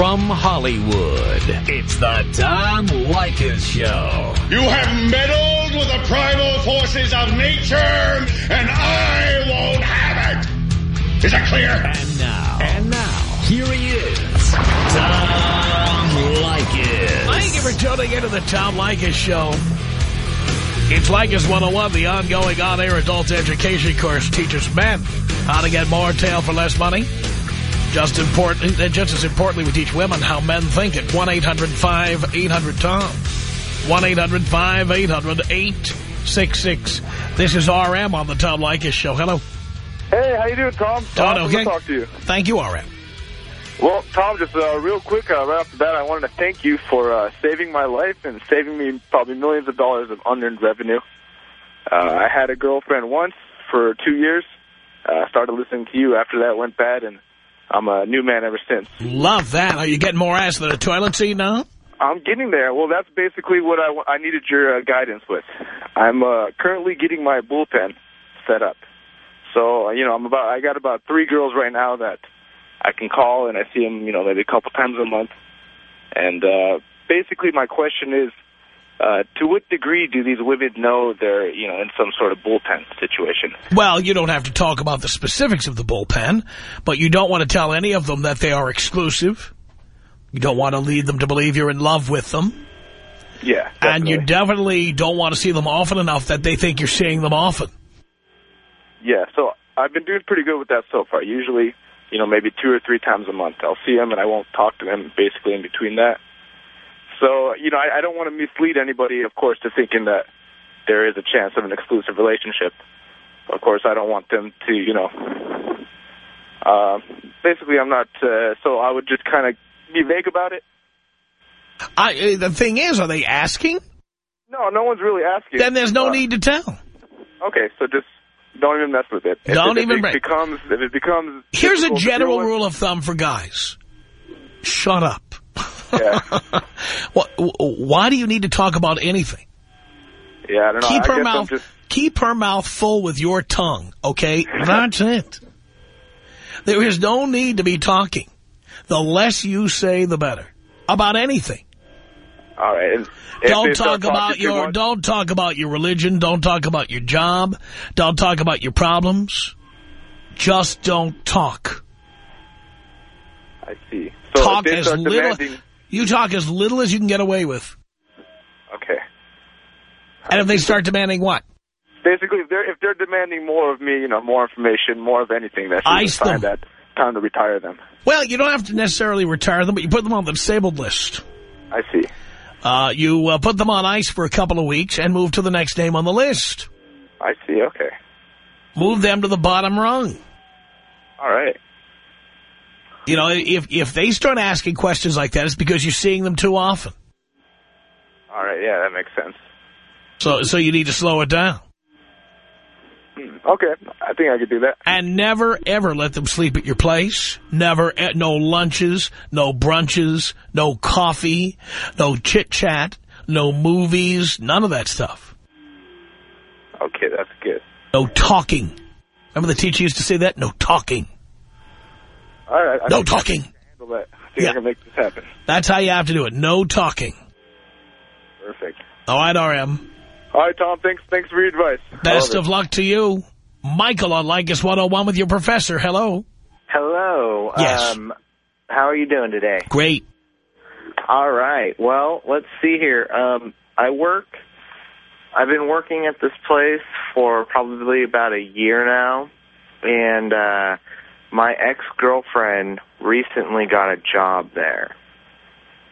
From Hollywood, it's the Tom Leykis Show. You have meddled with the primal forces of nature, and I won't have it. Is that clear? And now, and now, here he is, Tom Leykis. Thank you for tuning into the Tom Leykis Show. It's Leykis 101, the ongoing on-air adult education course teaches men how to get more tail for less money. Just important, just as importantly, we teach women how men think at 1-800-5800-TOM. 1-800-5800-866. This is RM on the Tom Leykis Show. Hello. Hey, how you doing, Tom? Doing Awesome okay. to talk to you. Thank you, RM. Well, Tom, just uh, real quick, uh, right off the bat, I wanted to thank you for uh, saving my life and saving me probably millions of dollars of unearned revenue. Uh, I had a girlfriend once for two years. Uh, started listening to you after that went bad, and I'm a new man ever since. Love that. Are you getting more ass than a toilet seat now? I'm getting there. Well, that's basically what I, I needed your uh, guidance with. I'm uh, currently getting my bullpen set up. So, uh, you know, I'm about I got about three girls right now that I can call, and I see them, you know, maybe a couple times a month. And uh, basically, my question is, uh, to what degree do these women know they're, you know, in some sort of bullpen situation? Well, you don't have to talk about the specifics of the bullpen, but you don't want to tell any of them that they are exclusive. You don't want to lead them to believe you're in love with them. Yeah, And you definitely. definitely don't want to see them often enough that they think you're seeing them often. Yeah, so I've been doing pretty good with that so far. Usually, you know, maybe two or three times a month. I'll see them and I won't talk to them basically in between that. So, you know, I, I don't want to mislead anybody, of course, to thinking that there is a chance of an exclusive relationship. Of course, I don't want them to, you know, uh, basically I'm not, uh, so I would just kind of be vague about it. I, uh, the thing is, are they asking? No, no one's really asking. Then there's no Uh, need to tell. Okay, so just don't even mess with it. If- Don't if, even it break- becomes, if it becomes... Here's a difficult to deal general rule of thumb for guys. Shut up. Yeah. what, why do you need to talk about anything? Yeah, I don't know. keep I her mouth just... keep her mouth full with your tongue, okay? That's it. There is no need to be talking. The less you say, the better. About anything. All right. if Don't they talk about your much- don't talk about your religion, don't talk about your job, don't talk about your problems. Just don't talk. I see. So talk as little demanding... you talk as little as you can get away with. Okay. And if they start demanding what? Basically, if they're if they're demanding more of me, you know, more information, more of anything, that's Ice them. that time to retire them. Well, you don't have to necessarily retire them, but you put them on the disabled list. I see. Uh, you uh, put them on ice for a couple of weeks and move to the next name on the list. I see. Okay. Move them to the bottom rung. All right. You know, if if they start asking questions like that, it's because you're seeing them too often. All right. Yeah, that makes sense. So so you need to slow it down. Hmm. Okay. I think I could do that. And never, ever let them sleep at your place. Never, eh, no lunches, no brunches, no coffee, no chit-chat, no movies, none of that stuff. Okay, that's good. No talking. Remember the teacher used to say that? No talking. All right. I No think I talking. handle that. I think Yeah. I can make this happen. That's how you have to do it. No talking. Perfect. All right, RM. All right, Tom. Thanks. Thanks for your advice. Best of it. luck to you. Michael on Leykis 101 with your professor. Hello. Hello. Yes. Um, how are you doing today? Great. All right. Well, let's see here. Um, I work. I've been working at this place for probably about a year now, and uh, my ex-girlfriend recently got a job there.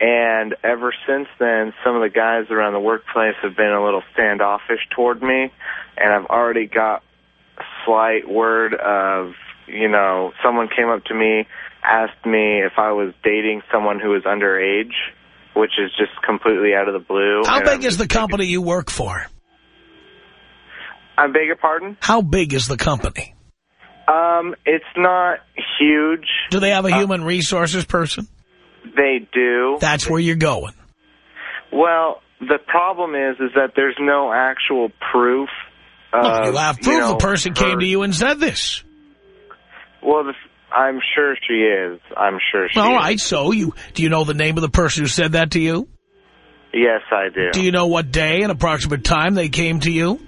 And ever since then, some of the guys around the workplace have been a little standoffish toward me, and I've already got a slight word of, you know, someone came up to me, asked me if I was dating someone who was underage, which is just completely out of the blue. How big I'm is the company you work for? I beg your pardon? How big is the company? Um, it's not huge. Do they have Uh, a human resources person? They do. That's where you're going. Well, the problem is, is that there's no actual proof. Of, Well, you have proof Uh, know, the person her- came to you and said this. Well, the, I'm sure she is. I'm sure she All is. right, so you do you know the name of the person who said that to you? Yes, I do. Do you know what day and approximate time they came to you?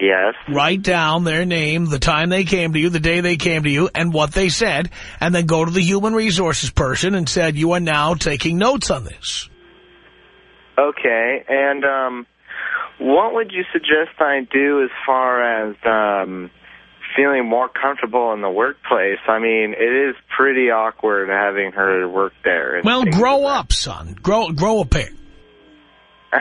Yes. Write down their name, the time they came to you, the day they came to you, and what they said, and then go to the human resources person and said, you are now taking notes on this. Okay. And um, what would you suggest I do as far as um, feeling more comfortable in the workplace? I mean, it is pretty awkward having her work there. Well, grow like up, son. Grow grow a pair.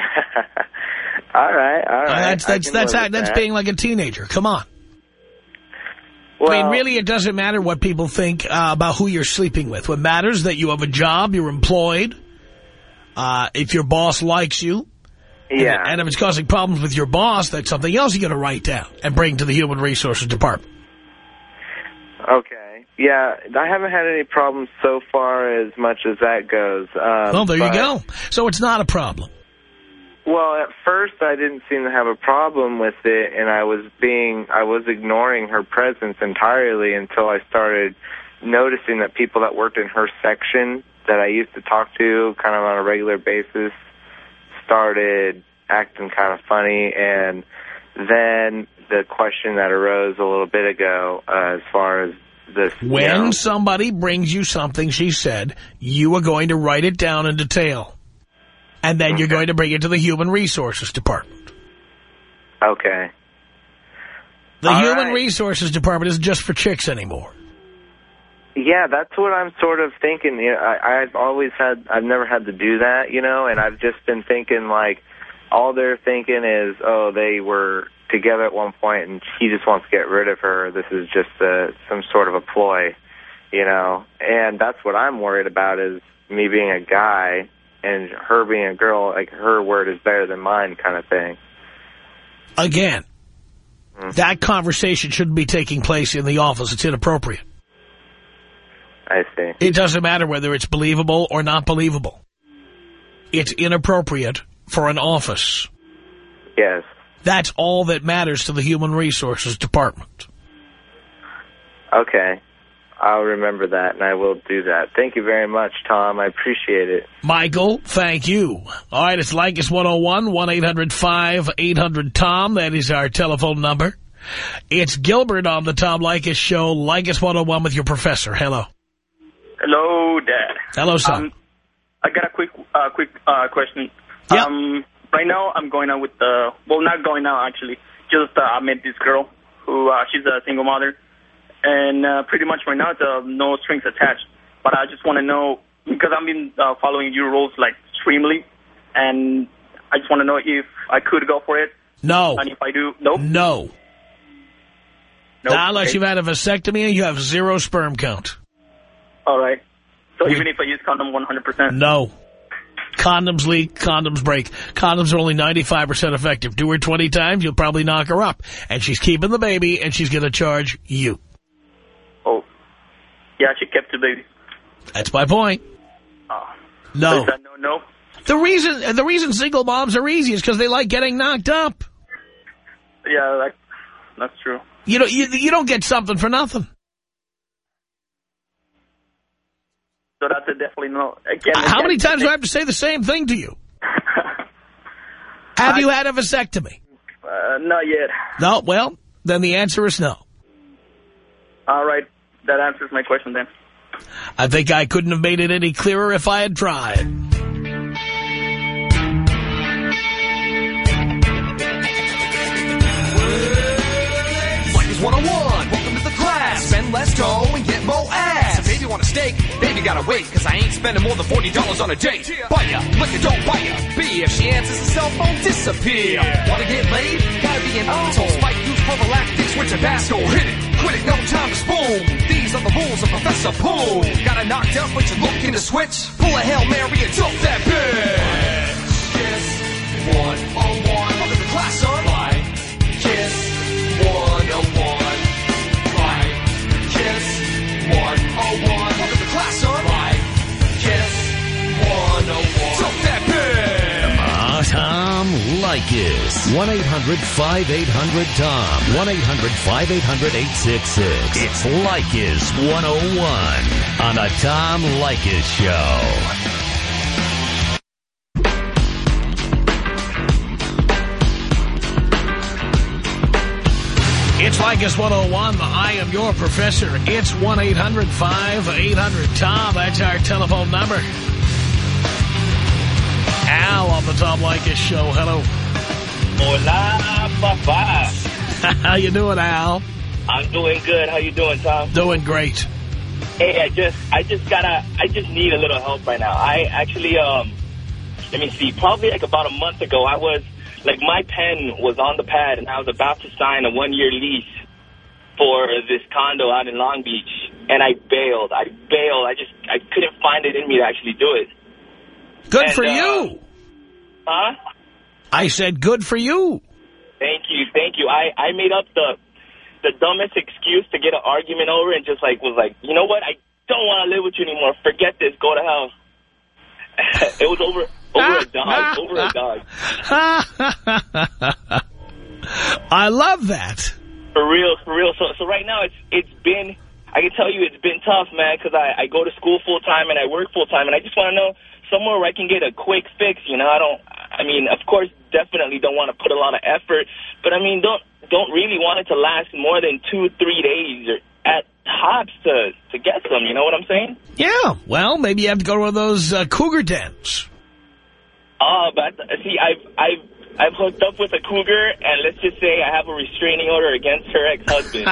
all right. All right. that's that's that's live how, with that's that. being like a teenager. Come on. Well, I mean, really, it doesn't matter what people think uh, about who you're sleeping with. What matters is that you have a job, you're employed. Uh, if your boss likes you, Yeah. and if it's causing problems with your boss, that's something else you got to write down and bring to the human resources department. Okay. Yeah, I haven't had any problems so far as much as that goes. Um, Well, there you go. So it's not a problem. Well, at first I didn't seem to have a problem with it, and I was being, I was ignoring her presence entirely until I started noticing that people that worked in her section that I used to talk to kind of on a regular basis started acting kind of funny, and then the question that arose a little bit ago, uh, as far as this, you When know- somebody brings you something she said, you are going to write it down in detail. And then you're going to bring it to the human resources department. okay. The All human right. resources department isn't just for chicks anymore. Yeah, that's what I'm sort of thinking. You know, I, I've always had, I've never had to do that, you know, and I've just been thinking like, all they're thinking is, oh, they were together at one point and he just wants to get rid of her. This is just uh some sort of a ploy, you know, and that's what I'm worried about is me being a guy and her being a girl, like her word is better than mine kind of thing. Again, Hmm. that conversation shouldn't be taking place in the office. It's inappropriate. I see. It doesn't matter whether it's believable or not believable. It's inappropriate for an office. Yes. That's all that matters to the human resources department. Okay. I'll remember that, and I will do that. Thank you very much, Tom. I appreciate it. Michael, thank you. All right, it's Leykis 101, 1-800-5800-TOM. That is our telephone number. It's Gilbert on the Tom Leykis Show, Leykis 101 with your professor. Hello. Hello, Dad. Hello, son. Um, I got a quick, uh, quick uh, question. Yeah. Um, right now, I'm going out with the. Well, not going out actually. Just uh, I met this girl who uh, she's a single mother, and uh, pretty much right now it's uh, no strings attached. But I just want to know because I've been uh, following your rules like extremely, and I just want to know if I could go for it, no. and if I do, nope. No. nope. Not unless Okay. you've had a vasectomy and you have zero sperm count. All right. So We- even if I use condom 100%. No. Condoms leak, condoms break. Condoms are only 95% effective. Do her 20 times, you'll probably knock her up. And she's keeping the baby, and she's going to charge you. Yeah, she kept the baby. That's my point. Oh. No. that no, no? The reason the reason single moms are easy is because they like getting knocked up. Yeah, that, that's true. You know, you, you don't get something for nothing. So that's a definitely no. Again, How again, many times do I have to say the same thing to you? Have you had a vasectomy? uh, not yet. No. Well, then the answer is no. All right, that answers my question then. I think I couldn't have made it any clearer if I had tried. Leykis 101, welcome to the class. Spend less dough and get more ass. If baby want a steak, baby gotta wait, cause I ain't spending more than $40 on a date. Buy ya, lick it, don't buy ya. B, if she answers the cell phone, disappear. Wanna get laid? Gotta be an asshole. Spike use prophylactics with Tabasco. Hit it, quit it, no time to spoon. These are the rules of Professor Poon. Got a knocked up, but you're looking to switch. Pull a Hail Mary and dump that bitch. Kiss 101. Welcome to 101. Dump that bitch. Tom Leykis. 1-800-5800-TOM. 1-800-5800-866. It's Leykis 101 on the Tom Leykis Show. It's Leykis 101. I am your professor. It's 1-800-5800-TOM. That's our telephone number. Al on the Tom Leykis Show. Hello. Hola, papa. How you doing, Al? I'm doing good. How you doing, Tom? Doing great. Hey, I just, I just gotta, I just need a little help right now. I actually, um, let me see, probably like about a month ago, I was, like my pen was on the pad and I was about to sign a one-year lease for this condo out in Long Beach, and I bailed. I bailed. I just, I couldn't find it in me to actually do it. Good And, for uh, you. Huh? I said good for you. Thank you, thank you. I, I made up the the dumbest excuse to get an argument over and just like was like, you know what? I don't want to live with you anymore. Forget this. Go to hell. it was over over a dog. Over a dog. I love that. For real, for real. So so right now it's it's been I can tell you it's been tough, man, because I I go to school full time and I work full time, and I just want to know somewhere where I can get a quick fix. You know, I don't. I mean, of course, definitely don't want to put a lot of effort, but I mean, don't don't really want it to last more than two, three days or at tops to to get some. You know what I'm saying? Yeah, well, maybe you have to go to one of those uh, cougar dens. Oh, but see, I've I've I've hooked up with a cougar, and let's just say I have a restraining order against her ex-husband.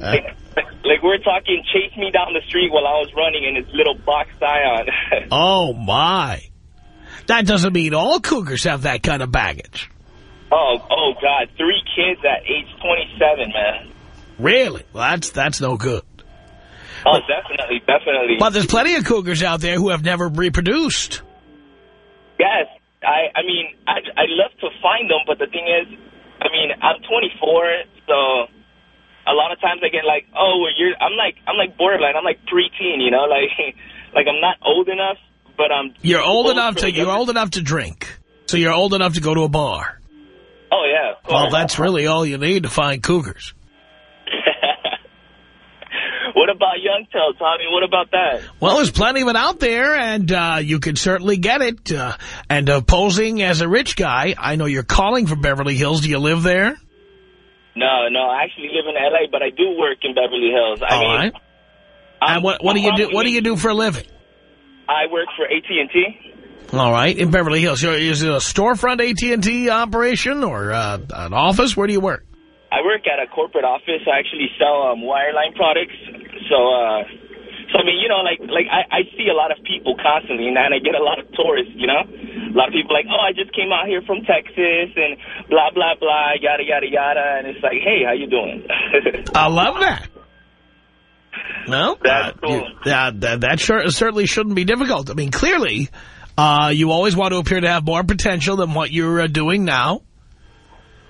like, like we're talking, chase me down the street while I was running in his little box Scion. oh, my. That doesn't mean all cougars have that kind of baggage. oh, oh God, three kids at age 27, man. Really? Well, that's, that's no good. Oh, definitely, definitely. But there's plenty of cougars out there who have never reproduced. Yes, I, I mean, I, I'd love to find them, but the thing is, I mean, I'm 24, so a lot of times I get like, oh, well, you're, I'm like, I'm like borderline, I'm like preteen, you know, like, like I'm not old enough, but I'm. You're old old enough to you're old enough to drink. So you're old enough to go to a bar. Oh yeah. Well, that's really all you need to find cougars. What about young tail, Tommy? What about that? Well, there's plenty of it out there, and uh, you can certainly get it. Uh, and uh, posing as a rich guy, I know you're calling from Beverly Hills. Do you live there? No, no, I actually live in L.A., but I do work in Beverly Hills. I All mean, right. I'm- And what what do you do? What do you do for a living? I work for AT&T. All right, in Beverly Hills. So Is it a storefront AT&T operation or uh, an office? Where do you work? I work at a corporate office. I actually sell um, wireline products. So, uh, so I mean, you know, like like I, I see a lot of people constantly, and I get a lot of tourists. You know, a lot of people like, oh, I just came out here from Texas, and blah blah blah, yada yada yada, and it's like, hey, how you doing? I love that. Well, That's uh, cool. you- yeah, that, that sure, certainly shouldn't be difficult. I mean, clearly, uh, you always want to appear to have more potential than what you're uh, doing now.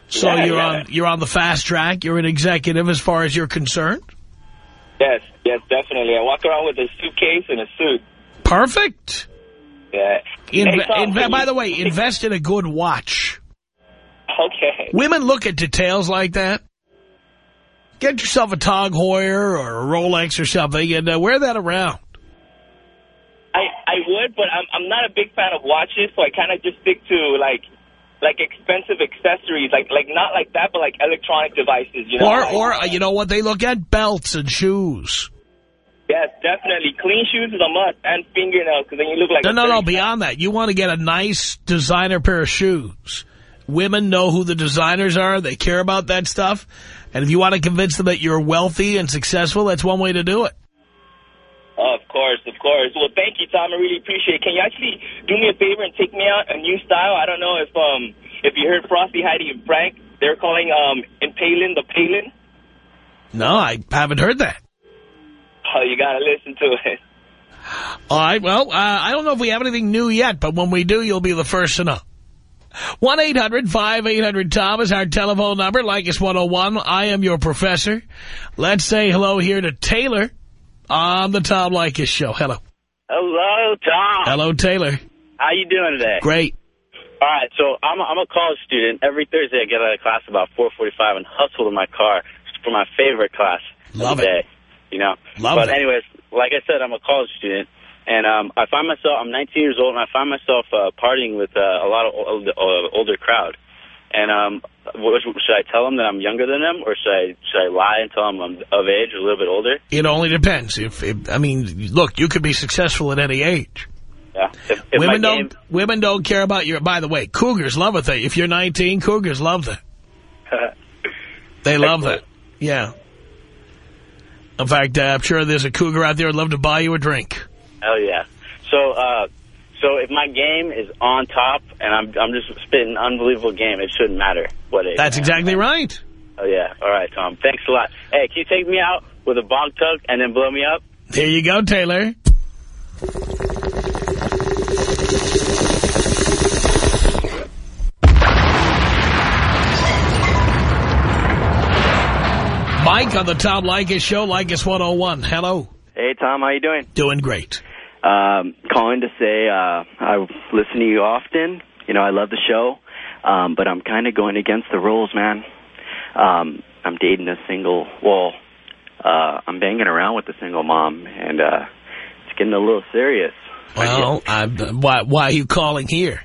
So Yeah, you're yeah. on you're on the fast track. You're an executive as far as you're concerned. yes, yes, definitely. I walk around with a suitcase and a suit. Perfect. Yeah. Inve Hey, Tom, by the way, invest in a good watch. Okay. Women look at details like that. Get yourself a Tag Heuer or a Rolex or something and uh, wear that around. I I would, but I'm I'm not a big fan of watches, so I kind of just stick to like like expensive accessories, like like not like that, but like electronic devices, you know. Or, Like- or uh, you know what they look at? Belts and shoes. yes, definitely clean shoes is a must, and fingernails, because then you look like No, a no, no, 30 beyond that. You want to get a nice designer pair of shoes. Women know who the designers are. They care about that stuff. And if you want to convince them that you're wealthy and successful, that's one way to do it. Of course, of course. Well, thank you, Tom. I really appreciate it. Can you actually do me a favor and take me out a new style? I don't know if um if you heard Frosty, Heidi, and Frank. They're calling um Impalin the Palin. No, I haven't heard that. Oh, you gotta listen to it. All right, well, uh, I don't know if we have anything new yet, but when we do, you'll be the first to know. 1-800-5800-TOM is our telephone number. Leykis 101. I am your professor. Let's say hello here to Taylor on the Tom Leykis show. Hello. Hello, Tom. Hello, Taylor. How you doing today? Great. All right, so I'm a, I'm a college student. Every Thursday I get out of class about 4:45 and hustle to my car for my favorite class Love of the it. day. You know. Love but it. anyways, like I said, I'm a college student, and um, I find myself I'm 19 years old, and I find myself uh, partying with uh, a lot of old, uh, older crowd. And um, what, should I tell them that I'm younger than them, or should I should I lie and tell them I'm of age, a little bit older? It only depends. If, if I mean, look, you could be successful at any age. Yeah. If, if women don't. game, Women don't care about your. By the way, cougars love it. If you're 19, cougars love that. They love that. Yeah. In fact, uh, I'm sure there's a cougar out there who'd love to buy you a drink. Hell yeah. So, uh, so if my game is on top and I'm I'm just spitting an unbelievable game, it shouldn't matter what age. That's exactly right. Oh yeah. All right, Tom. Thanks a lot. Hey, can you take me out with a bog tug and then blow me up? There you go, Taylor. Mike on the Tom Leykis Show, Leykis 101. Hello. Hey, Tom, how you doing? Doing great. Um, calling to say uh, I listen to you often. You know, I love the show, um, but I'm kind of going against the rules, man. Um, I'm dating a single, well, uh, I'm banging around with a single mom, and uh, it's getting a little serious. Well, I, why, why are you calling here?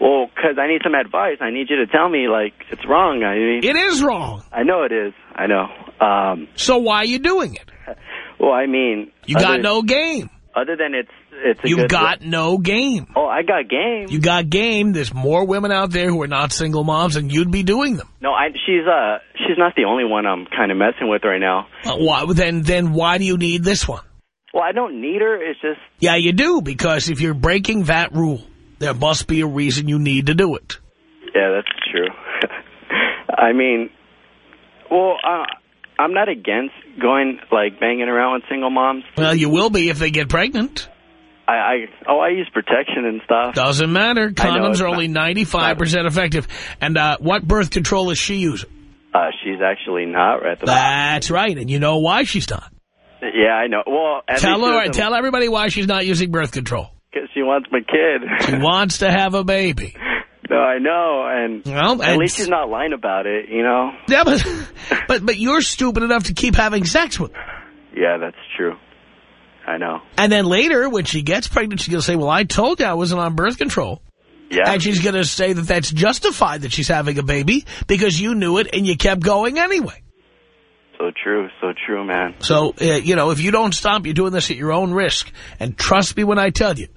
Well, because I need some advice. I need you to tell me, like, it's wrong. I mean, It is wrong. I know it is. I know. Um, So why are you doing it? well, I mean, You got other- no game. Other than it's it's You've got no game. Oh, I got game. You got game. There's more women out there who are not single moms, and you'd be doing them. No, I she's uh she's not the only one I'm kind of messing with right now. Uh, why, then, then why do you need this one? Well, I don't need her. It's just Yeah, you do, because if you're breaking that rule, there must be a reason you need to do it. yeah, that's true. I mean, well, uh, I'm not against going like banging around with single moms. Well, you will be if they get pregnant. I, I oh, I use protection and stuff. Doesn't matter. Condoms are only 95% effective. And uh, what birth control is she using? Uh, she's actually not right That's right, and you know why she's not. Yeah, I know. Well, Tell her, tell everybody why she's not using birth control. Because she wants my kid. She wants to have a baby. no, I know, and Well, at and- least she's not lying about it, you know. Yeah, but, but but you're stupid enough to keep having sex with her. Yeah, that's true. I know. And then later, when she gets pregnant, she's going to say, well, I told you I wasn't on birth control. Yeah. And she's going to say that that's justified that she's having a baby because you knew it and you kept going anyway. So true, so true, man. So, uh, you know, if you don't stop, you're doing this at your own risk. And trust me when I tell you,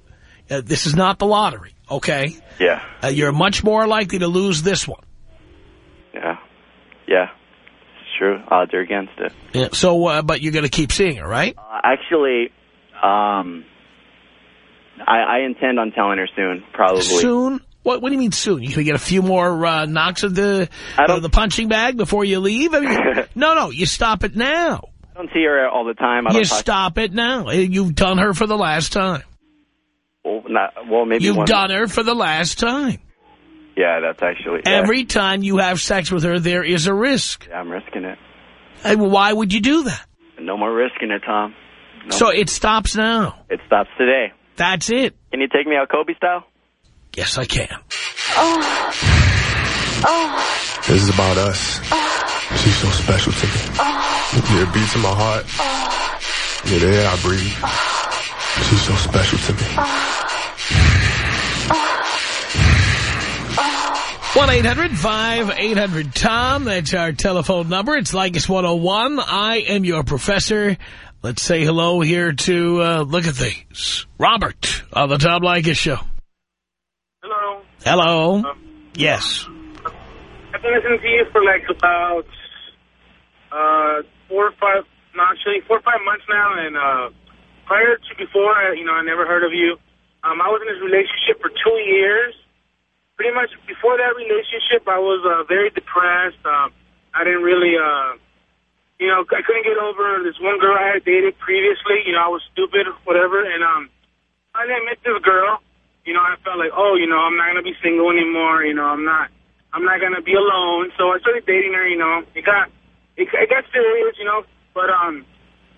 uh, this is not the lottery, okay? Yeah, Uh, you're much more likely to lose this one. yeah, yeah. It's true. Odds are against it. Yeah. So, uh, but you're going to keep seeing her, right? Uh, actually, um, I, I intend on telling her soon, probably. Soon? What, what do you mean soon? You going to get a few more uh, knocks of the, of the punching bag before you leave? I mean, no, no, you stop it now. I don't see her all the time. I You stop it now. Uh, You've done her for the last time. Well, not, well maybe You've one. done her for the last time. Yeah, that's actually. Yeah, Every time you have sex with her, there is a risk. yeah, I'm risking it. And why would you do that? No more risking it, Tom. No So it stops now. it stops today. That's it. Can you take me out Kobe style? Yes, I can. oh, oh. This is about us. She's so special to me. You're a beat to my heart. You're the air I breathe. She's so special to me. one 800 tom That's our telephone number. It's Leykis 101. I am your professor. Let's say hello here to, uh, look at these. Robert on the Tom Leykis Show. Hello. Hello. yes. I've been listening to you for like about uh, four or five, no, actually four or five months now. And uh, prior to before, I, you know, I never heard of you. Um, I was in this relationship for two years. Pretty much before that relationship, I was uh, very depressed. Um, I didn't really, uh, you know, I couldn't get over this one girl I had dated previously. You know, I was stupid, whatever. And um, I didn't met this girl. You know, I felt like, oh, you know, I'm not gonna be single anymore. You know, I'm not. I'm not gonna be alone. So I started dating her. You know, it got it, it got serious. You know, but um,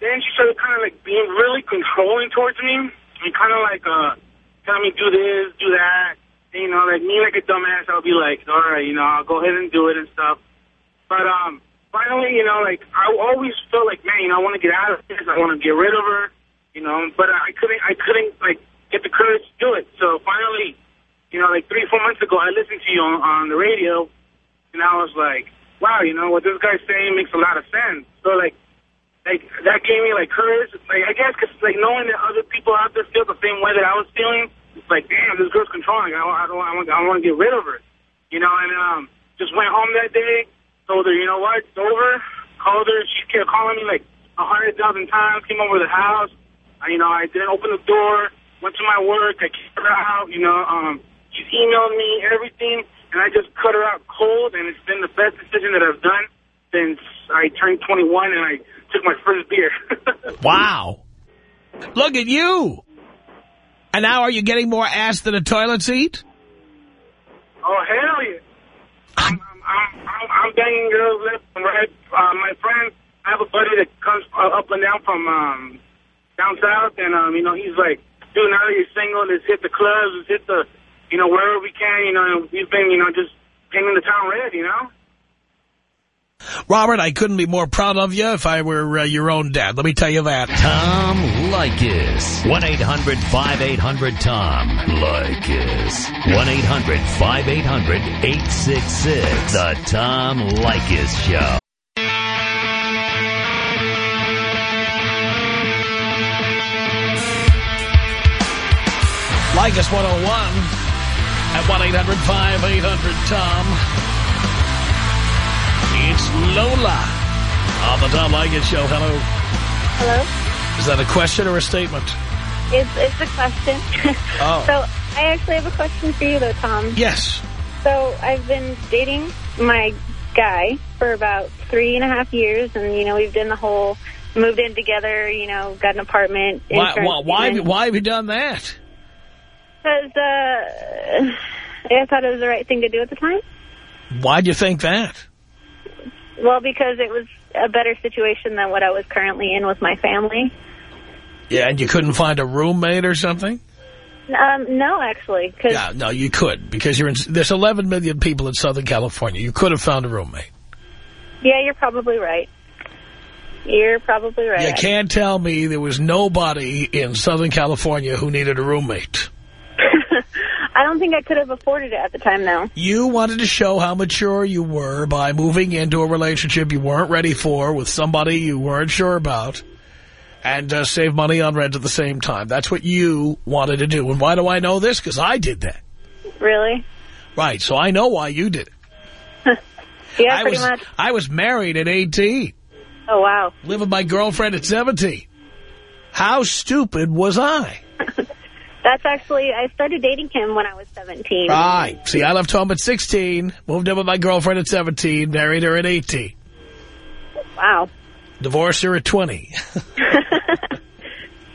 then she started kind of like being really controlling towards me and kind of like uh, telling me do this, do that. you know, like me like a dumbass, I'll be like, all right, you know, I'll go ahead and do it and stuff. But um, finally, you know, like I always felt like, man, you know, I want to get out of this. I want to get rid of her, you know. But I couldn't, I couldn't like get the courage to do it. So finally, you know, like three, four months ago, I listened to you on, on the radio, and I was like, wow, you know, what this guy's saying makes a lot of sense. So like, like that gave me like courage. Like I guess because like knowing that other people out there feel the same way that I was feeling, it's like, damn, this girl's controlling. I, I don't, I want, I want to get rid of her, you know. And um, just went home that day, told her, you know what, it's over. Called her. She kept calling me like a hundred thousand times. Came over to the house. I, you know, I didn't open the door. Went to my work. I kicked her out. You know, um, she's emailed me everything, and I just cut her out cold. And it's been the best decision that I've done since I turned 21 and I took my first beer. Wow. Look at you. And now are you getting more ass than a toilet seat? Oh, hell yeah. I'm, I'm, I'm, I'm banging girls left and right. Uh, my friend, I have a buddy that comes uh, up and down from um, down south, and, um, you know, he's like, dude, now that you're single, let's hit the clubs, let's hit the, you know, wherever we can, you know, we've been, you know, just painting the town red, you know? Robert, I couldn't be more proud of you if I were uh, your own dad. Let me tell you that. Tom Leykis. 1-800-5800-TOM. Leykis. 1-800-5800-866. The Tom Leykis Show. Leykis 101 at 1-800-5800-TOM. It's Lola on the Tom Leykis Show. Hello. Hello? Is that a question or a statement? It's, it's a question. Oh. so I actually have a question for you, though, Tom. Yes. So I've been dating my guy for about three and a half years, and, you know, we've done the whole moved in together, you know, got an apartment. Why, why, why, why have you done that? Because uh, I thought it was the right thing to do at the time. Why do you think that? Well, because it was a better situation than what I was currently in with my family. Yeah, and you couldn't find a roommate or something? Um, no, actually, because Yeah, no, you could, because you're in, there's 11 million people in Southern California. You could have found a roommate. yeah, you're probably right. You're probably right. You can't tell me there was nobody in Southern California who needed a roommate. I don't think I could have afforded it at the time, though. You wanted to show how mature you were by moving into a relationship you weren't ready for with somebody you weren't sure about and uh, save money on rent at the same time. That's what you wanted to do. And why do I know this? Because I did that. Really? Right, so I know why you did it. Yeah, I pretty was, much. I was married at 18. Oh, wow. Living with my girlfriend at 17. How stupid was I? That's actually, I started dating him when I was 17. Right. See, I left home at 16, moved in with my girlfriend at 17, married her at 18. Wow. Divorced her at 20.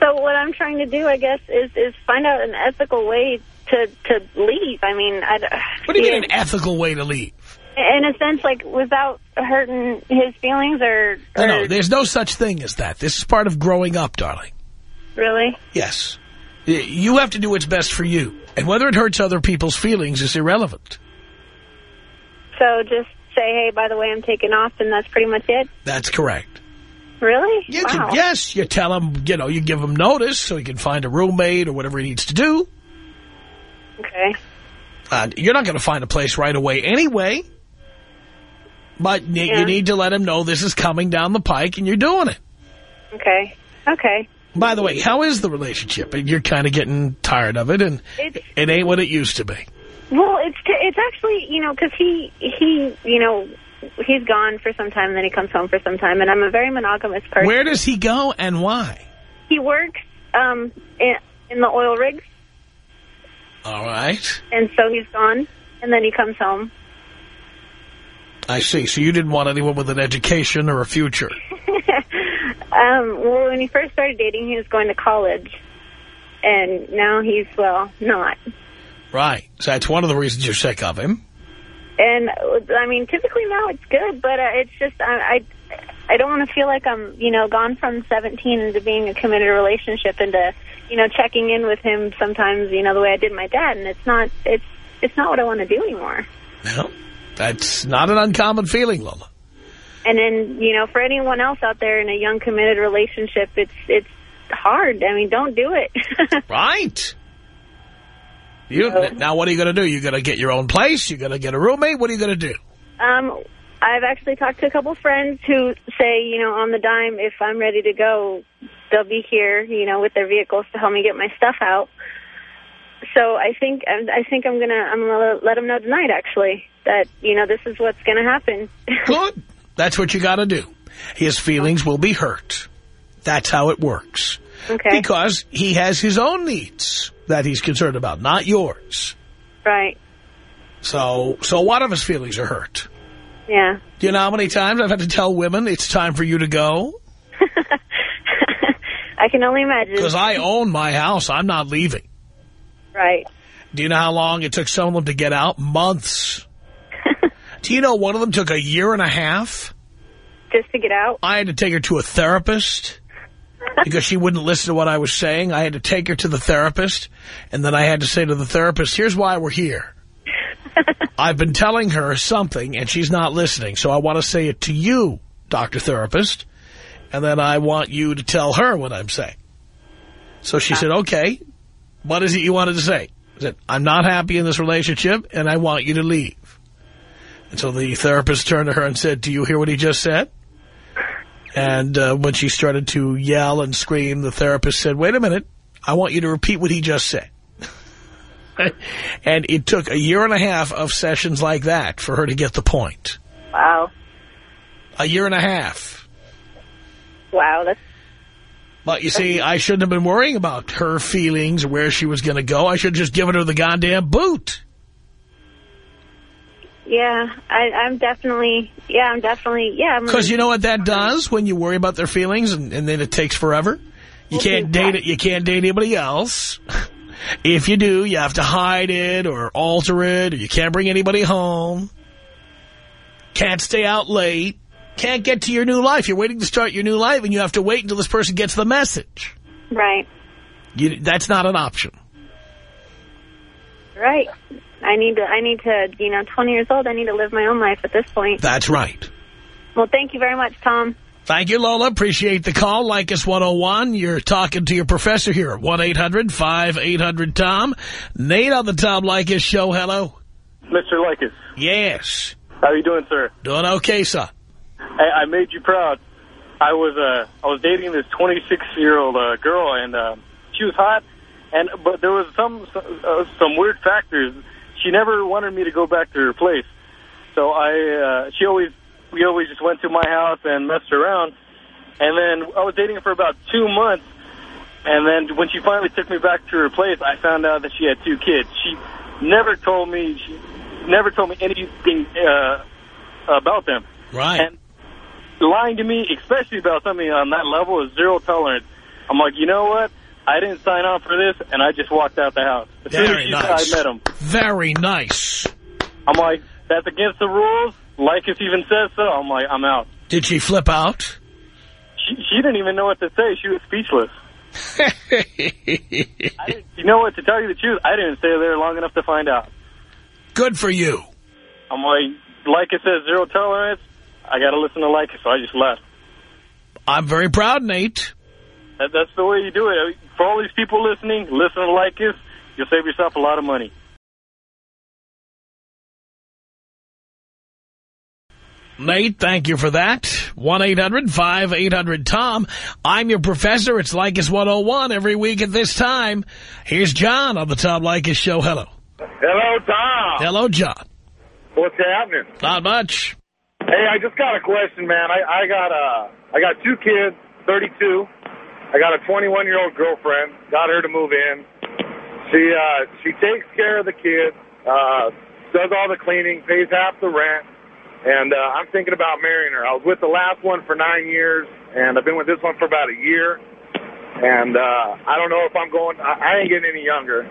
So what I'm trying to do, I guess, is is find out an ethical way to to leave. I mean, I, What do you mean an ethical way to leave? in a sense, like without hurting his feelings, or, No, or no, there's no such thing as that. This is part of growing up, darling. really. Yes. You have to do what's best for you. And whether it hurts other people's feelings is irrelevant. So just say, hey, by the way, I'm taking off, and that's pretty much it. That's correct. Really? You wow. can, yes, you tell him, you know, you give him notice so he can find a roommate or whatever he needs to do. Okay. Uh, you're not going to find a place right away anyway. But Yeah. you need to let him know this is coming down the pike and you're doing it. Okay. Okay. By the way, how is the relationship? You're kind of getting tired of it, and It's it ain't what it used to be. Well, it's it's actually you know because he he you know he's gone for some time, and then he comes home for some time, and I'm a very monogamous person. Where does he go and why? he works um in, in the oil rigs, All right. and so he's gone, and then he comes home. I see. So you didn't want anyone with an education or a future. um, well, when he first started dating, he was going to college, and now he's well not. Right. So that's one of the reasons you're sick of him. And I mean, typically now it's good, but uh, it's just I, I I don't want to feel like I'm you know gone from 17 into being a committed relationship into you know checking in with him sometimes you know the way I did my dad, and it's not it's it's not what I want to do anymore. No, that's not an uncommon feeling, Lola. And then, you know, for anyone else out there in a young committed relationship, it's it's hard. I mean, don't do it. right. You Now, what are you going to do? You're going to get your own place? You're going to get a roommate? What are you going to do? Um, I've actually talked to a couple friends who say, you know, on the dime, if I'm ready to go, they'll be here, you know, with their vehicles to help me get my stuff out. So I think I think I'm gonna I'm gonna let them know tonight, actually, that you know this is what's gonna happen. Good. That's what you got to do. His feelings will be hurt. That's how it works. Okay. Because he has his own needs that he's concerned about, not yours. Right. So, so what if his feelings are hurt? Yeah. Do you know how many times I've had to tell women it's time for you to go? I can only imagine. Because I own my house. I'm not leaving. Right. Do you know how long it took some of them to get out? Months. Do you know one of them took a year and a half? Just to get out? I had to take her to a therapist because she wouldn't listen to what I was saying. I had to take her to the therapist, and then I had to say to the therapist, here's why we're here. I've been telling her something, and she's not listening, so I want to say it to you, Dr. Therapist, and then I want you to tell her what I'm saying. So she said, okay, what is it you wanted to say? I said, I'm not happy in this relationship, and I want you to leave. And so the therapist turned to her and said, do you hear what he just said? And uh, when she started to yell and scream, the therapist said, wait a minute, I want you to repeat what he just said. and it took a year and a half of sessions like that for her to get the point. Wow. A year and a half. Wow, that's But you see, I shouldn't have been worrying about her feelings or where she was going to go. I should have just given her the goddamn boot. Yeah. I, I'm definitely yeah. I'm definitely yeah. Because you know what that does when you worry about their feelings and, and then it takes forever? You can't date it. You can't date anybody else. If you do, you have to hide it or alter it, or you can't bring anybody home. Can't stay out late. Can't get to your new life. You're waiting to start your new life, and you have to wait until this person gets the message. right. You, that's not an option. Right. I need to. I need to. You know, 20 years old. I need to live my own life at this point. That's right. Well, thank you very much, Tom. Thank you, Lola. Appreciate the call. Leykis 101. You're talking to your professor here at 1-800-5800-TOM. Nate on the Tom Leykis show. Hello. Mr. Leykis. Yes. How are you doing, sir? Doing okay, sir. Hey, I made you proud. I was uh, I was dating this 26 year old uh, girl, and uh, she was hot, and but there was some uh, some weird factors. She never wanted me to go back to her place, so I uh, she always we always just went to my house and messed around, and then I was dating her for about two months, and then when she finally took me back to her place, I found out that she had two kids. She never told me she never told me anything uh, about them. Right. And lying to me, especially about something on that level, is zero tolerance. I'm like, you know what? I didn't sign on for this, and I just walked out the house. As soon as she nice. said I met him. Very nice. I'm like, that's against the rules. Leykis even says so. I'm like, I'm out. Did she flip out? She, she didn't even know what to say. She was speechless. I you know what? To tell you the truth, I didn't stay there long enough to find out. Good for you. I'm like, Leykis says zero tolerance. I got to listen to Leykis, so I just left. I'm very proud, Nate. That, that's the way you do it. For all these people listening, listen to Leykis. You'll save yourself a lot of money. Nate, thank you for that. 1-800-5800-TOM. I'm your professor. It's Leykis 101 every week at this time. Here's John on the Tom Leykis Show. Hello. Hello, Tom. Hello, John. What's happening? Not much. Hey, I just got a question, man. I, I got uh, I got two kids, 32. I got a 21 year old girlfriend. Got her to move in. She uh, she takes care of the kids, uh, does all the cleaning, pays half the rent, and uh, I'm thinking about marrying her. I was with the last one for nine years, and I've been with this one for about a year. And uh, I don't know if I'm going. I, I ain't getting any younger.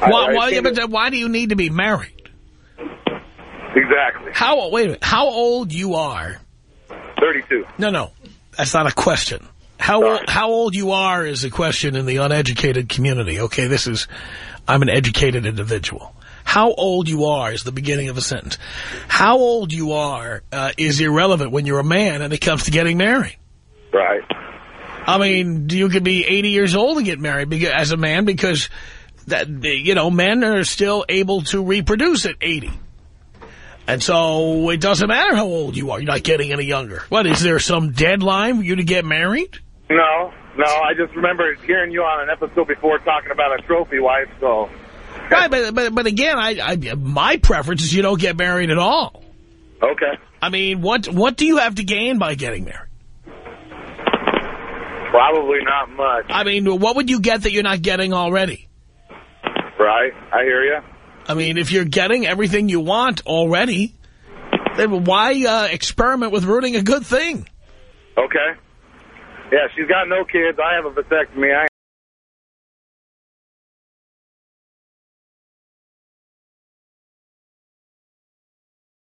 I- Why, I why, think but then why do you need to be married? exactly. How, old wait a minute, how old you are? 32. No, no, that's not a question. How old, how old you are is a question in the uneducated community. Okay, this is, I'm an educated individual. how old you are is the beginning of a sentence. How old you are uh, is irrelevant when you're a man and it comes to getting married. Right. I mean, you could be 80 years old and get married because, as a man because, that you know, men are still able to reproduce at 80. And so it doesn't matter how old you are. You're not getting any younger. What, is there some deadline for you to get married? No, no, I just remember hearing you on an episode before talking about a trophy wife, so... Right, but, but, but again, I, I, my preference is you don't get married at all. Okay. I mean, what what do you have to gain by getting married? Probably not much. I mean, what would you get that you're not getting already? Right, I hear you. I mean, if you're getting everything you want already, then why uh, experiment with ruining a good thing? Okay. Yeah, she's got no kids. I have a vasectomy. I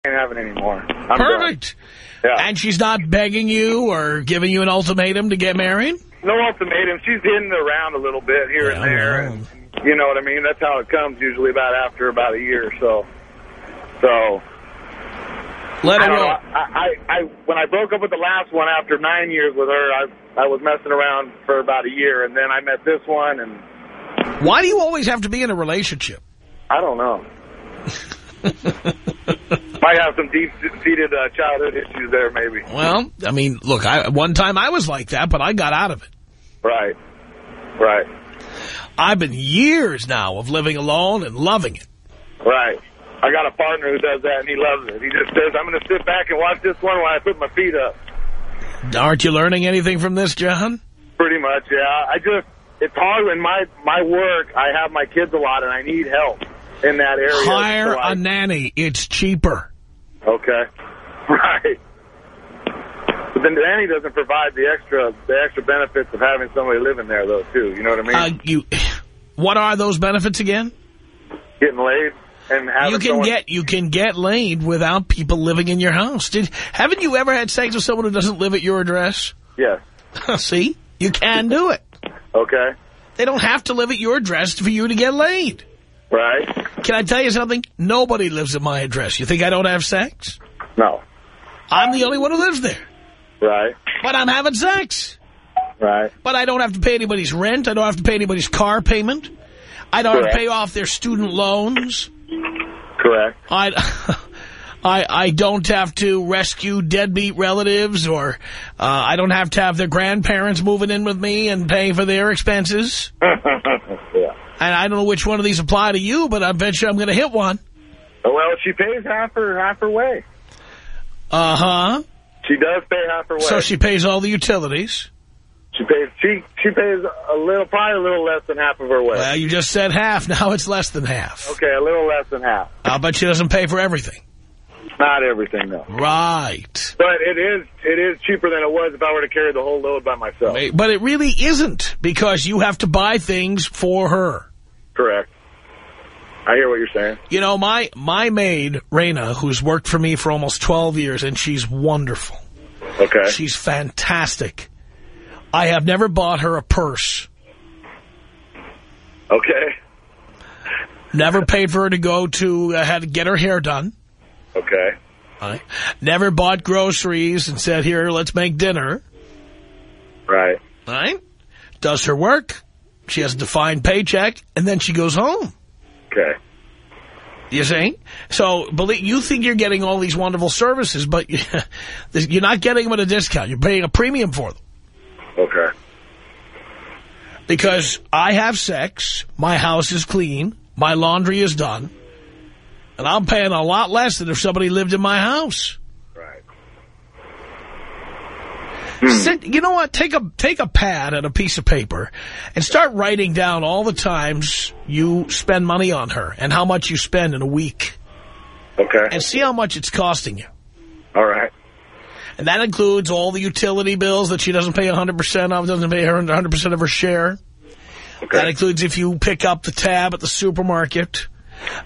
ain't having any more. I'm Perfect. Yeah. And she's not begging you or giving you an ultimatum to get married? No ultimatum. She's hitting around a little bit here and there. And, you know what I mean? That's how it comes usually about after about a year or so. So... Let I her know. I, I, I, when I broke up with the last one after nine years with her, I, I was messing around for about a year, and then I met this one, and Why do you always have to be in a relationship? I don't know. Might have some deep-seated uh, childhood issues there, maybe. Well, I mean, look, I, one time I was like that, but I got out of it. Right. Right. I've been years now of living alone and loving it. Right. I got a partner who does that, and he loves it. He just says, I'm going to sit back and watch this one while I put my feet up. Aren't you learning anything from this, John? Pretty much, yeah. I just, it's hard when my, my work, I have my kids a lot, and I need help in that area. Hire So I- a nanny. It's cheaper. Okay. Right. But then Danny doesn't provide the extra the extra benefits of having somebody living there, though, too. You know what I mean? Uh, you, what are those benefits again? Getting laid You can get you can get laid without people living in your house. Did haven't you ever had sex with someone who doesn't live at your address? Yes. See, you can do it. Okay. They don't have to live at your address for you to get laid. Right. Can I tell you something? Nobody lives at my address. You think I don't have sex? No. I'm the only one who lives there. Right. But I'm having sex. Right. But I don't have to pay anybody's rent. I don't have to pay anybody's car payment. I don't have to pay off their student loans. Correct. I, I, I don't have to rescue deadbeat relatives or uh, I don't have to have their grandparents moving in with me and pay for their expenses. yeah. And I don't know which one of these apply to you, but I bet you I'm going to hit one. Well, she pays half her half her way. Uh-huh. She does pay half her way. So she pays all the utilities. She pays she she pays a little, probably a little less than half of her way. Well, you just said half. Now it's less than half. Okay, a little less than half. I'll bet she doesn't pay for everything. Not everything, though. Right. But it is it is cheaper than it was if I were to carry the whole load by myself. But it really isn't because you have to buy things for her. Correct. I hear what you're saying. You know, my, my maid, Raina, who's worked for me for almost 12 years, and she's wonderful. Okay. She's fantastic. I have never bought her a purse. Okay. Never paid for her to go to, uh, had to get her hair done. Okay. Right. Never bought groceries and said, here, let's make dinner. Right. Right? Does her work. She has a defined paycheck, and then she goes home. Okay. You see? So believe you think you're getting all these wonderful services, but you're not getting them at a discount. You're paying a premium for them. Okay. Because I have sex, my house is clean, my laundry is done, and I'm paying a lot less than if somebody lived in my house. Right. Hmm. Sit, you know what? Take a take a pad and a piece of paper and start writing down all the times you spend money on her and how much you spend in a week. Okay. And see how much it's costing you. All right. And that includes all the utility bills that she doesn't pay 100% of, doesn't pay her 100% of her share. Okay. That includes if you pick up the tab at the supermarket.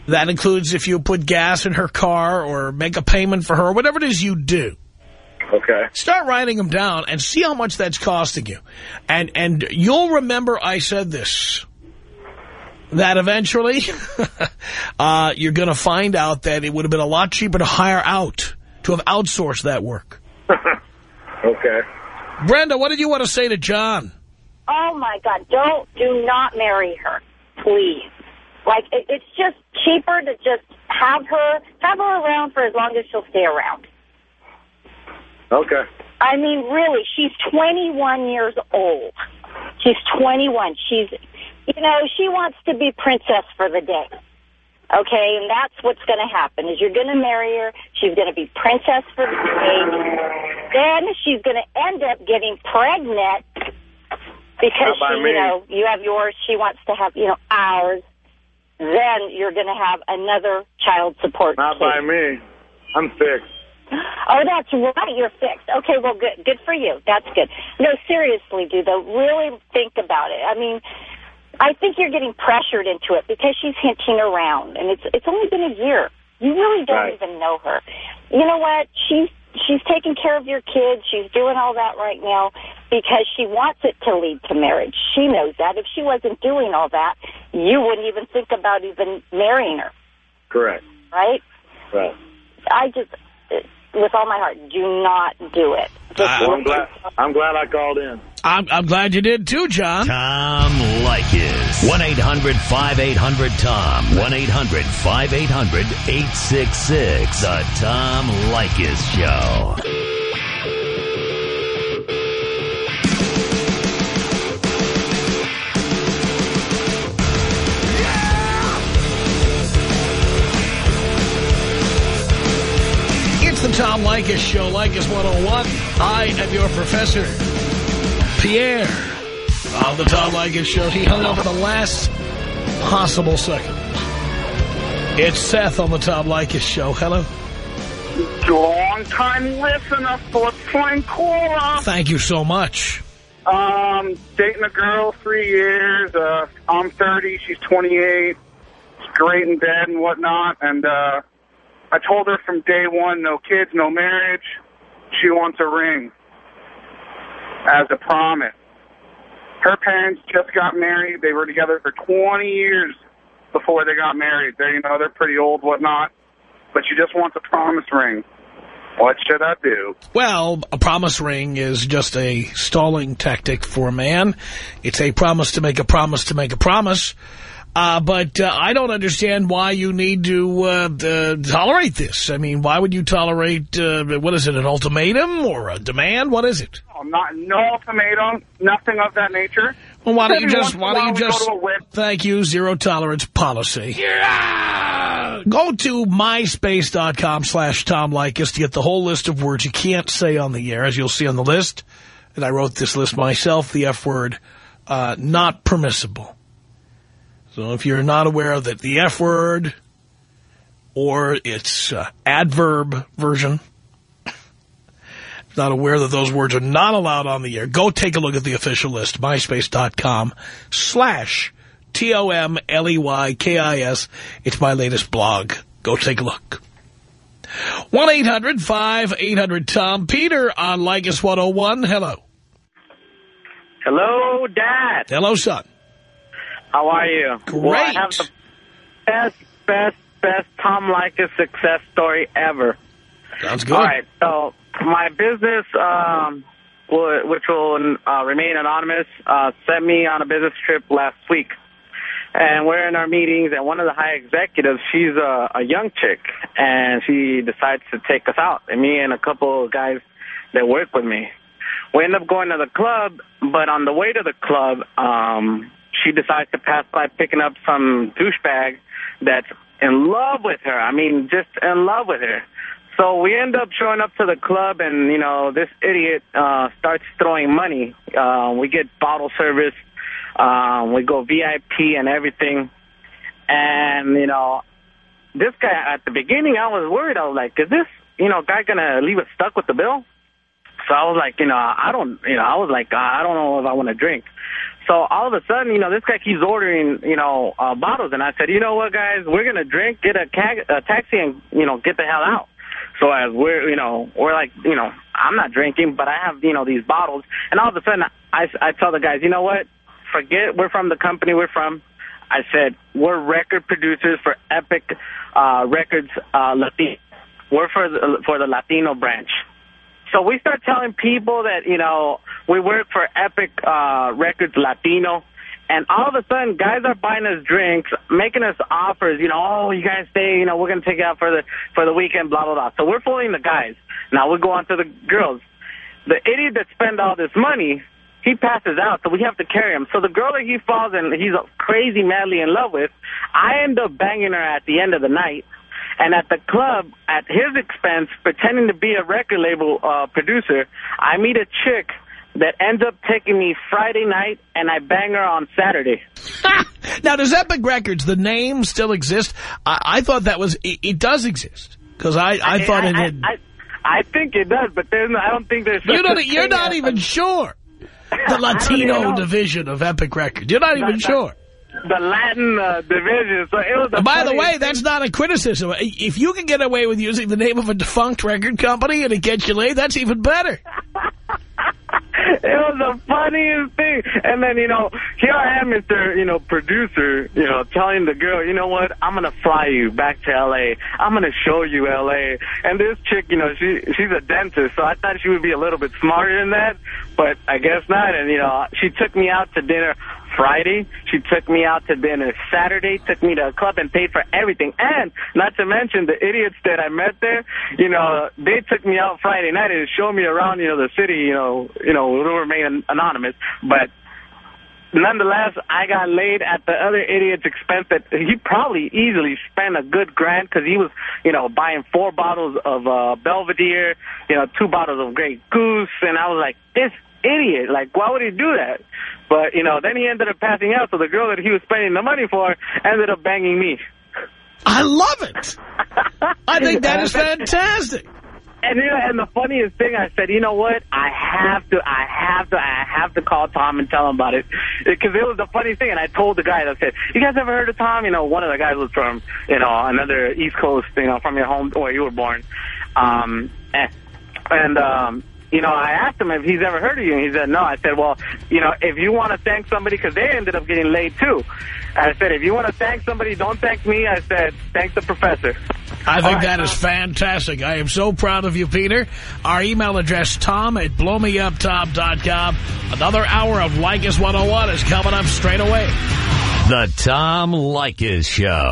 That includes if you put gas in her car or make a payment for her, whatever it is you do. Okay. Start writing them down and see how much that's costing you. And and you'll remember I said this. that eventually uh, you're going to find out that it would have been a lot cheaper to hire out, to have outsourced that work. Okay. Brenda, what did you want to say to John? Oh, my God. Don't, do not marry her, please. Like, it, it's just cheaper to just have her, have her around for as long as she'll stay around. Okay. I mean, really, she's 21 years old. She's 21. She's, you know, she wants to be princess for the day. Okay, and that's what's going to happen is you're going to marry her. She's going to be princess for the day. Then she's going to end up getting pregnant because she, you know, you have yours. She wants to have, you know, ours. Then you're going to have another child support. Not case. by me. I'm fixed. Oh, that's right. You're fixed. Okay, well, good. Good for you. That's good. No, seriously, dude, though, really think about it. I mean, I think you're getting pressured into it because she's hinting around, and it's it's only been a year. You really don't Right. even know her. You know what? She's she's taking care of your kids. She's doing all that right now because she wants it to lead to marriage. She knows that. If she wasn't doing all that, you wouldn't even think about even marrying her, Correct. right? Right. I just, with all my heart, do not do it. Just Uh, I'm glad. I'm glad I called in. I'm, I'm glad you did too, John. Tom Leykis. 1-800-5800-TOM. 1-800-5800-866. The Tom Leykis Show. It's the Tom Leykis Show, Leykis 101. I am your professor, Pierre. On the Tom Leykis Show, he hung up at the last possible second. It's Seth on the Tom Leykis Show. Hello. Long time listener, time caller. Thank you so much. Um, dating a girl three years. Uh, I'm 30. She's 28. She's great in bed and whatnot. And uh, I told her from day one, no kids, no marriage. She wants a ring as a promise. Her parents just got married. They were together for 20 years before they got married. They, you know, they're pretty old, whatnot. But she just wants a promise ring. What should I do? Well, a promise ring is just a stalling tactic for a man. It's a promise to make a promise to make a promise. Uh, but uh, I don't understand why you need to uh, uh, tolerate this. I mean, why would you tolerate, uh, what is it, an ultimatum or a demand? What is it? Oh, not no ultimatum, nothing of that nature. Well, why don't you just, once in a why don't you just, to a web- thank you, zero tolerance policy. Go to myspace.com slash Tom Leykis to get the whole list of words you can't say on the air, as you'll see on the list. And I wrote this list myself, the F word, uh, not permissible. So if you're not aware of that, the F word or its uh, adverb version, not aware that those words are not allowed on the air, go take a look at the official list, myspace.com slash T-O-M-L-E-Y-K-I-S. It's my latest blog. Go take a look. 1-800-5800-TOM. Peter on Leykis 101. Hello. Hello, Dad. Hello, son. How are you? Great. Well, I have the best, best, best Tom Leykis success story ever. Sounds good. All right, so my business, um, which will uh, remain anonymous, uh, sent me on a business trip last week. And we're in our meetings, and one of the high executives, she's a, a young chick, and she decides to take us out, and me and a couple of guys that work with me. We end up going to the club, but on the way to the club, um, she decides to pass by picking up some douchebag that's in love with her. I mean, just in love with her. So we end up showing up to the club, and you know, this idiot uh, starts throwing money. Uh, we get bottle service. Um, we go VIP and everything. And you know, this guy at the beginning, I was worried. I was like, is this you know guy gonna leave us stuck with the bill? So I was like, you know, I don't, you know, I was like, I don't know if I want to drink. So all of a sudden, you know, this guy keeps ordering, you know, uh, bottles, and I said, you know what, guys, we're gonna drink, get a, a taxi, and you know, get the hell out. So as we're, you know, we're like, you know, I'm not drinking, but I have, you know, these bottles, and all of a sudden, I, I tell the guys, you know what, forget we're from the company we're from. I said, we're record producers for Epic uh, Records uh, Latino. We're for the, for the Latino branch. So we start telling people that, you know, we work for Epic uh, Records Latino. And all of a sudden, guys are buying us drinks, making us offers, you know, oh, you guys stay, you know, we're going to take you out for the for the weekend, blah, blah, blah. So we're fooling the guys. Now we go on to the girls. The idiot that spent all this money, he passes out, so we have to carry him. So the girl that he falls in, he's crazy madly in love with, I end up banging her at the end of the night. And at the club, at his expense, pretending to be a record label uh, producer, I meet a chick that ends up taking me Friday night, and I bang her on Saturday. now, does Epic Records, the name still exist? I, I thought that was, it, it does exist. Because I, I, I, thought I, it had... I, I, think it does, but there's, I don't think there's... You don't, you're not even sure. The Latino division of Epic Records. You're not even sure the Latin uh, division. So it was. By the way, that's not a criticism. If you can get away with using the name of a defunct record company and it gets you laid, that's even better. it was the funniest thing. And then, you know, here I am, Mr. You know, producer, you know, telling the girl, you know what, I'm going to fly you back to L.A. I'm going to show you L.A. And this chick, you know, she she's a dentist, so I thought she would be a little bit smarter than that, but I guess not. And, you know, she took me out to dinner Friday. She took me out to dinner Saturday, took me to a club and paid for everything. And not to mention the idiots that I met there, you know, they took me out Friday night and showed me around, you know, the city, you know, you know, will remain anonymous. But nonetheless, I got laid at the other idiot's expense that he probably easily spent a good grand because he was, you know, buying four bottles of uh, Belvedere, you know, two bottles of Grey Goose. And I was like, this idiot. Like, why would he do that? But, you know, then he ended up passing out, so the girl that he was spending the money for ended up banging me. I love it. I think that is fantastic. And you know, and the funniest thing, I said, you know what? I have to, I have to, I have to call Tom and tell him about it. Because it was the funniest thing. And I told the guy, I said, you guys ever heard of Tom? You know, one of the guys was from, you know, another East Coast, you know, from your home where you were born. Um, and, and um, you know, I asked him if he's ever heard of you, and he said no. I said, well, you know, if you want to thank somebody, because they ended up getting laid too. I said, if you want to thank somebody, don't thank me. I said, thank the professor. I think right, that Tom. is fantastic. I am so proud of you, Peter. Our email address, tom at blowmeuptom.com. Another hour of Leykis 101 is coming up straight away. The Tom Leykis Show.